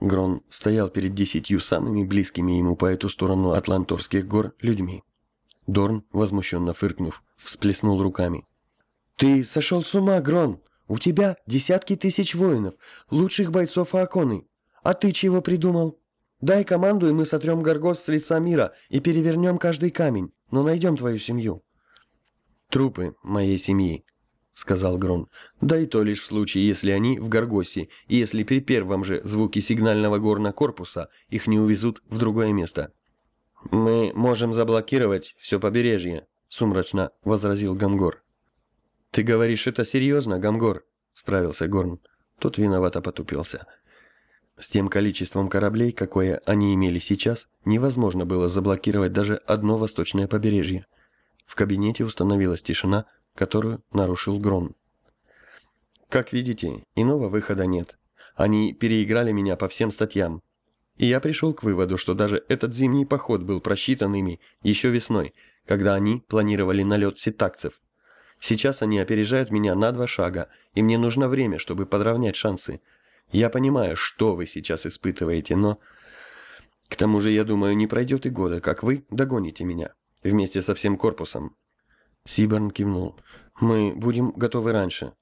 Грон стоял перед десятью самыми близкими ему по эту сторону Атланторских гор людьми. Дорн, возмущенно фыркнув, всплеснул руками. «Ты сошел с ума, Грон! У тебя десятки тысяч воинов, лучших бойцов Ааконы. А ты чего придумал? Дай команду, и мы сотрем Гаргос с лица мира и перевернем каждый камень, но найдем твою семью». «Трупы моей семьи», — сказал Грон. «Да и то лишь в случае, если они в Гаргосе, и если при первом же звуке сигнального горна корпуса их не увезут в другое место». «Мы можем заблокировать все побережье», — сумрачно возразил Гамгор. «Ты говоришь это серьезно, Гамгор?» — справился Горн. Тот виновато потупился. С тем количеством кораблей, какое они имели сейчас, невозможно было заблокировать даже одно восточное побережье. В кабинете установилась тишина, которую нарушил Грон. «Как видите, иного выхода нет. Они переиграли меня по всем статьям. И я пришел к выводу, что даже этот зимний поход был просчитан ими еще весной, когда они планировали налет ситакцев. Сейчас они опережают меня на два шага, и мне нужно время, чтобы подровнять шансы. Я понимаю, что вы сейчас испытываете, но... К тому же, я думаю, не пройдет и года, как вы догоните меня. Вместе со всем корпусом. Сиборн кивнул. Мы будем готовы раньше.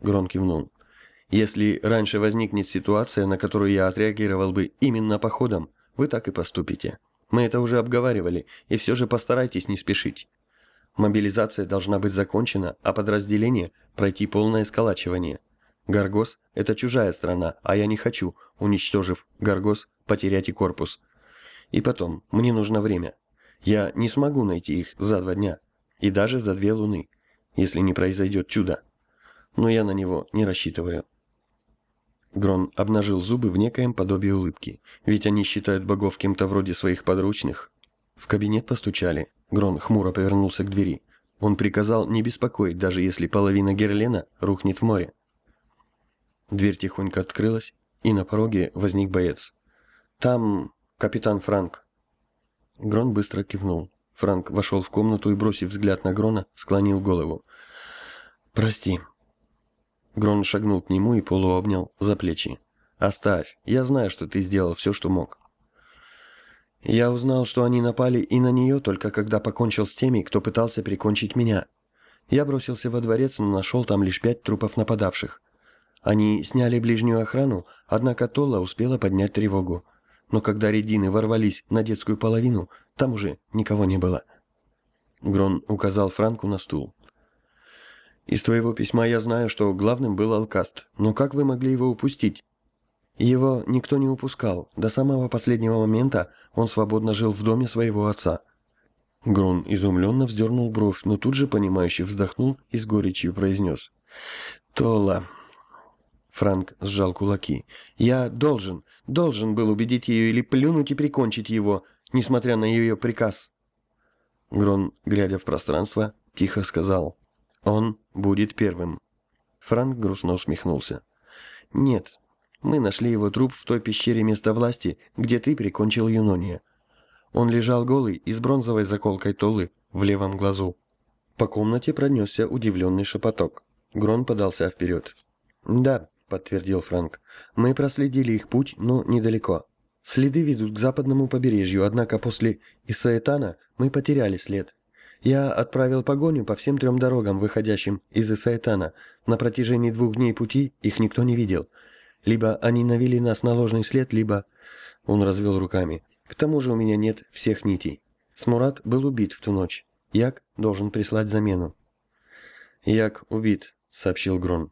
Грон кивнул. Если раньше возникнет ситуация, на которую я отреагировал бы именно походом, вы так и поступите. Мы это уже обговаривали, и все же постарайтесь не спешить. Мобилизация должна быть закончена, а подразделение пройти полное сколачивание. Гаргос – это чужая страна, а я не хочу, уничтожив Гаргос, потерять и корпус. И потом, мне нужно время. Я не смогу найти их за два дня, и даже за две луны, если не произойдет чудо. Но я на него не рассчитываю. Грон обнажил зубы в некоем подобии улыбки, ведь они считают богов кем-то вроде своих подручных. В кабинет постучали. Грон хмуро повернулся к двери. Он приказал не беспокоить, даже если половина Герлена рухнет в море. Дверь тихонько открылась, и на пороге возник боец. «Там капитан Франк». Грон быстро кивнул. Франк вошел в комнату и, бросив взгляд на Грона, склонил голову. «Прости». Грон шагнул к нему и полуобнял за плечи. «Оставь. Я знаю, что ты сделал все, что мог. Я узнал, что они напали и на нее только когда покончил с теми, кто пытался прикончить меня. Я бросился во дворец, но нашел там лишь пять трупов нападавших. Они сняли ближнюю охрану, однако Толла успела поднять тревогу. Но когда редины ворвались на детскую половину, там уже никого не было. Грон указал Франку на стул. «Из твоего письма я знаю, что главным был Алкаст, но как вы могли его упустить? Его никто не упускал. До самого последнего момента он свободно жил в доме своего отца. Грон изумленно вздернул бровь, но тут же, понимающе вздохнул и с горечью произнес. «Тола...» Франк сжал кулаки. «Я должен, должен был убедить ее или плюнуть и прикончить его, несмотря на ее приказ». Грон, глядя в пространство, тихо сказал. «Он будет первым». Франк грустно усмехнулся. «Нет, мы нашли его труп в той пещере места власти, где ты прикончил Юнония. Он лежал голый и с бронзовой заколкой Толы в левом глазу. По комнате пронесся удивленный шепоток. Грон подался вперед. «Да», — подтвердил Франк, — «мы проследили их путь, но недалеко. Следы ведут к западному побережью, однако после Исаэтана мы потеряли след. Я отправил погоню по всем трем дорогам, выходящим из Исаэтана. На протяжении двух дней пути их никто не видел. Либо они навели нас на ложный след, либо...» Он развел руками. «К тому же у меня нет всех нитей. Смурат был убит в ту ночь. Як должен прислать замену». «Як убит», — сообщил Грон.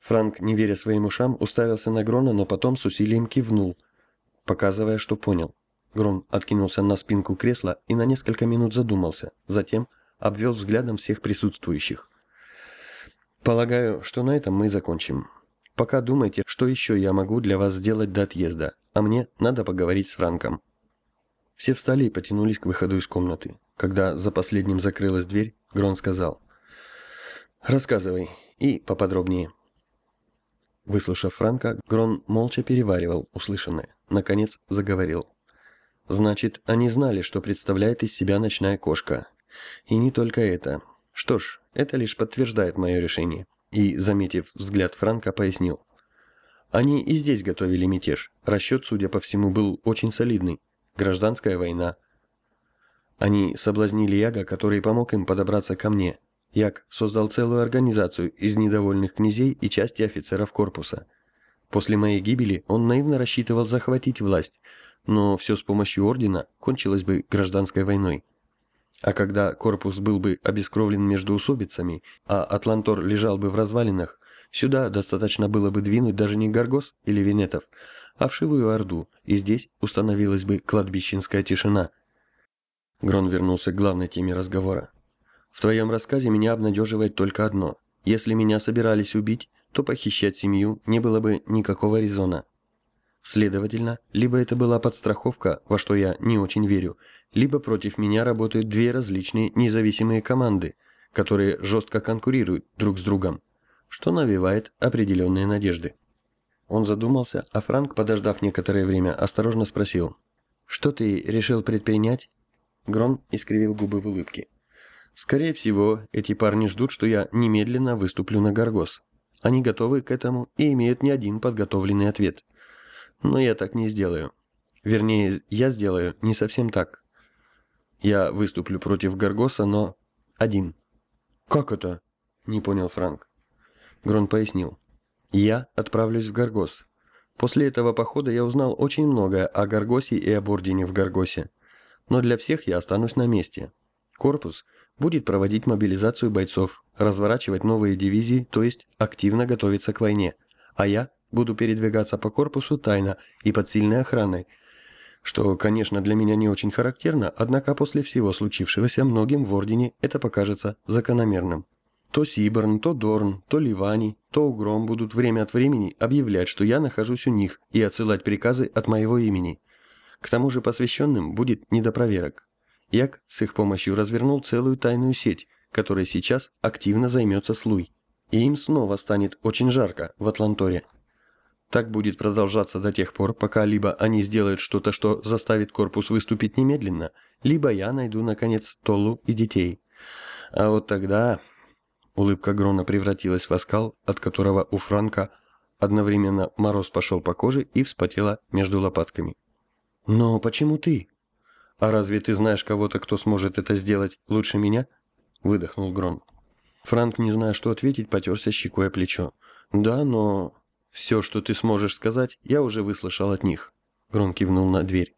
Франк, не веря своим ушам, уставился на Грона, но потом с усилием кивнул, показывая, что понял. Грон откинулся на спинку кресла и на несколько минут задумался, затем обвел взглядом всех присутствующих. «Полагаю, что на этом мы закончим. Пока думайте, что еще я могу для вас сделать до отъезда, а мне надо поговорить с Франком». Все встали и потянулись к выходу из комнаты. Когда за последним закрылась дверь, Грон сказал. «Рассказывай, и поподробнее». Выслушав Франка, Грон молча переваривал услышанное. Наконец заговорил. «Значит, они знали, что представляет из себя ночная кошка. И не только это. Что ж, это лишь подтверждает мое решение и, заметив взгляд Франка, пояснил. Они и здесь готовили мятеж. Расчет, судя по всему, был очень солидный. Гражданская война. Они соблазнили Яга, который помог им подобраться ко мне. Яг создал целую организацию из недовольных князей и части офицеров корпуса. После моей гибели он наивно рассчитывал захватить власть, но все с помощью ордена кончилось бы гражданской войной. А когда корпус был бы обескровлен между усобицами, а Атлантор лежал бы в развалинах, Сюда достаточно было бы двинуть даже не Гаргос или Венетов, а вшивую Орду, и здесь установилась бы кладбищенская тишина. Грон вернулся к главной теме разговора. В твоем рассказе меня обнадеживает только одно. Если меня собирались убить, то похищать семью не было бы никакого резона. Следовательно, либо это была подстраховка, во что я не очень верю, либо против меня работают две различные независимые команды, которые жестко конкурируют друг с другом что навевает определенные надежды. Он задумался, а Франк, подождав некоторое время, осторожно спросил. «Что ты решил предпринять?» Грон искривил губы в улыбке. «Скорее всего, эти парни ждут, что я немедленно выступлю на Гаргос. Они готовы к этому и имеют не один подготовленный ответ. Но я так не сделаю. Вернее, я сделаю не совсем так. Я выступлю против Гаргоса, но один». «Как это?» – не понял Франк. Грон пояснил. «Я отправлюсь в Гаргос. После этого похода я узнал очень многое о Гаргосе и об Ордене в Гаргосе. Но для всех я останусь на месте. Корпус будет проводить мобилизацию бойцов, разворачивать новые дивизии, то есть активно готовиться к войне. А я буду передвигаться по корпусу тайно и под сильной охраной, что, конечно, для меня не очень характерно, однако после всего случившегося многим в Ордене это покажется закономерным. То Сиборн, то Дорн, то Ливани, то Угром будут время от времени объявлять, что я нахожусь у них, и отсылать приказы от моего имени. К тому же посвященным будет не до проверок. Як с их помощью развернул целую тайную сеть, которой сейчас активно займется Слуй. И им снова станет очень жарко в Атланторе. Так будет продолжаться до тех пор, пока либо они сделают что-то, что заставит корпус выступить немедленно, либо я найду, наконец, Толлу и детей. А вот тогда Улыбка Грона превратилась в оскал, от которого у Франка одновременно мороз пошел по коже и вспотела между лопатками. «Но почему ты?» «А разве ты знаешь кого-то, кто сможет это сделать лучше меня?» — выдохнул Грон. Франк, не зная, что ответить, потерся щекой о плечо. «Да, но...» «Все, что ты сможешь сказать, я уже выслушал от них», — Грон кивнул на дверь.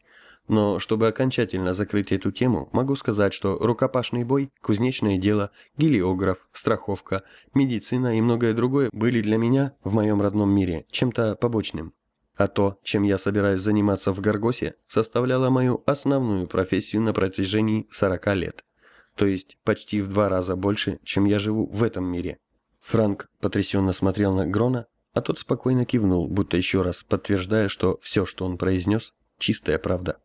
Но чтобы окончательно закрыть эту тему, могу сказать, что рукопашный бой, кузнечное дело, гелиограф, страховка, медицина и многое другое были для меня в моем родном мире чем-то побочным. А то, чем я собираюсь заниматься в Гаргосе, составляло мою основную профессию на протяжении 40 лет. То есть почти в два раза больше, чем я живу в этом мире. Франк потрясенно смотрел на Грона, а тот спокойно кивнул, будто еще раз подтверждая, что все, что он произнес, чистая правда.